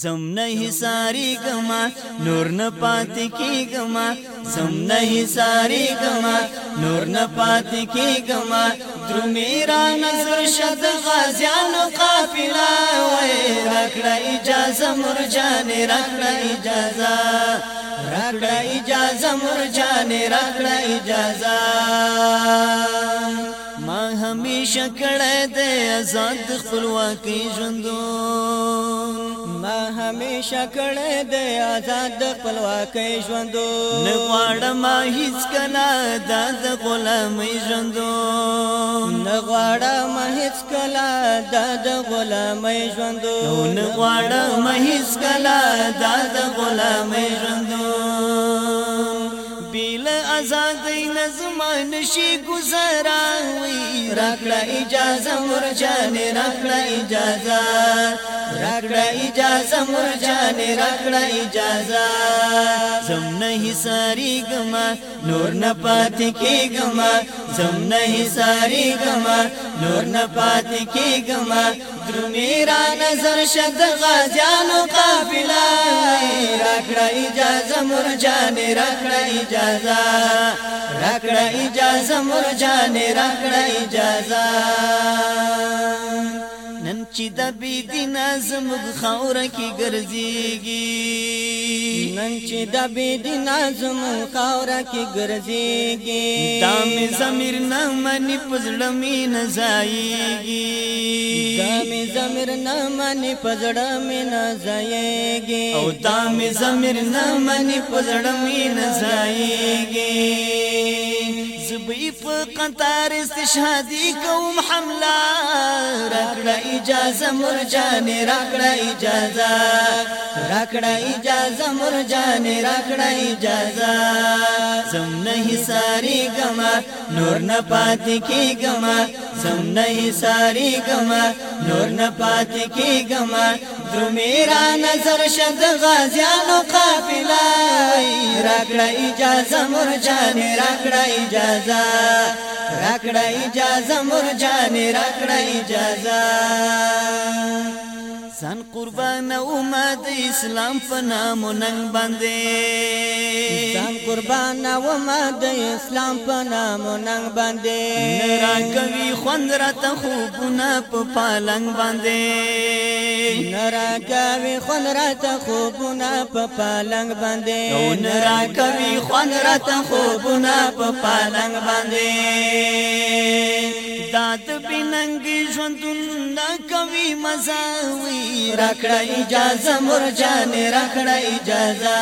زم نه ساری گما نور نه پات کی گما زم نه ساری گما نور نه پات کی گما در میرا نظر شد غازیان قافلا وای رکړه اجازه مرجان رکړه اجازه رکړه اجازه مرجان رکړه اجازه ما همیشه کړه د آزاد خپلواکۍ ژوندو همیشه کړه د آزاد خپلواکۍ ژوندو نه غواړم هیڅ کله د غلامۍ ژوندو نه غواړم هیڅ کله د غلامۍ ژوندو نه غواړم هیڅ کله د غلامۍ آزادی نظمان شي گزراوي راکړه اجازه مرجان راکړه اجازه راکړه اجازه مرجان راکړه اجازه زم نه ساری گما نور نه پاتې کېګما زم نه ساری گما نور نه پاتې کېګما درو میرا نظر شد غازیانو قافله راکړه اجازه مرجان راکړه اجازه راکړه اجازه مرجان راکړه اجازه چې د بی دین زموږ خاور کې ګرځيږي نن چې د بی دین زموږ خاور کې ګرځيږي دا مې زمير نه مني پزړه مې نه ځایږي دا مې زمير نه مني پزړه مې نه ځایږي او دا مې زمير نه مني پزړه مې نه ځایږي زبی په قطار استشهادي کوم حمله راکړه اجازه مرجان راکړه اجازه راکړه اجازه مرجان راکړه اجازه زم نه ساری غما نور نه پاتې کی غما زم نه ساری غما نور نه پاتې کی غما درو میرا نظر شد غازیانو قافلا راکړه اجازه مرجان راکړه اجازه راکړه اجازه مرجان راکړه اجازه ځان قربان او ما د اسلام په نام ننګ باندې ځان قربان او ما د اسلام په نام ننګ باندې نرا کوي خوند راته خوبونه په پالنګ باندې نرا کوي خوند راته خوبونه په پالنګ باندې نرا کوي خوند راته خوبونه په پالنګ باندې داد بننګ ژوندون دا کوي مزاوي راکړه اجازه مور جان راکړه اجازه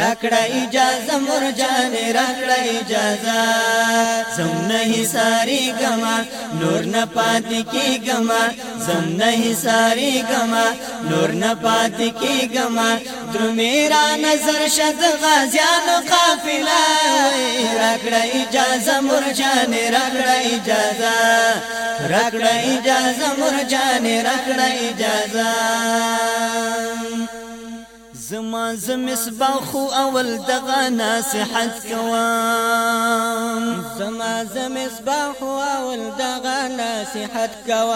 راکړه اجازه مور جان راکړه اجازه زم نه ساری غما نور نه پاتې کی غما زم نه ساری غما نور نه پاتې کی غما در میرا نظر شد غازیان قافله समोर छान रागडाई जागडाईच्या समोरच्याकडाई जा ز مصباح اول دغه نصیحت کوم زما ز مصباح اول دغ نصیحت کوم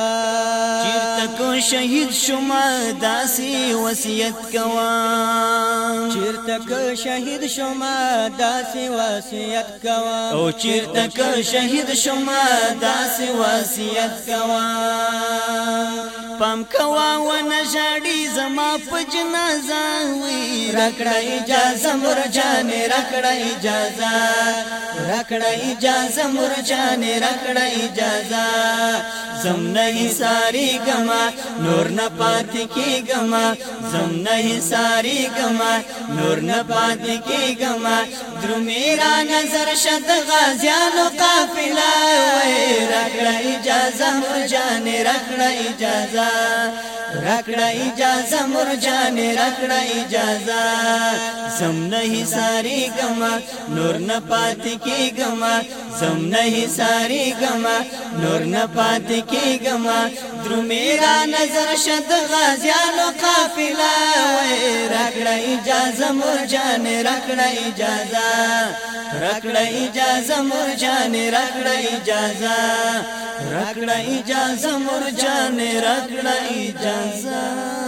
چیرته کو شهید شوما داسي وصیت کوم چیرته شهيد شما داسي وصیت کوم او چیرته شهيد شما داسي وصیت کوم پام کوا و نشاړي زما په جنازه وي رکړه اجازه مرجان رکړه اجازه رکړه اجازه مرجان رکړه اجازه زم نه ساری غما نور نه پات کی غما زم نه ساری غما نور نه پات کی غما درمیرا نظر شد غازیانو قافله وای رکړه اجازه مرجان رکړه اجازه रखना इजाजा मुर जाने रखना इजाजा सम नहीं सारी गमा नूर न पाती की गमा सम नहीं सारी गमा नूर न पाती की गमा मेरा नजर शद गाजियानो काफिला रखना इजाजा मुर जाने रखना इजाजा रखना इजाजा मुर जाने रखना इजाजा راکړه اجازه مرجان راکړه اجازه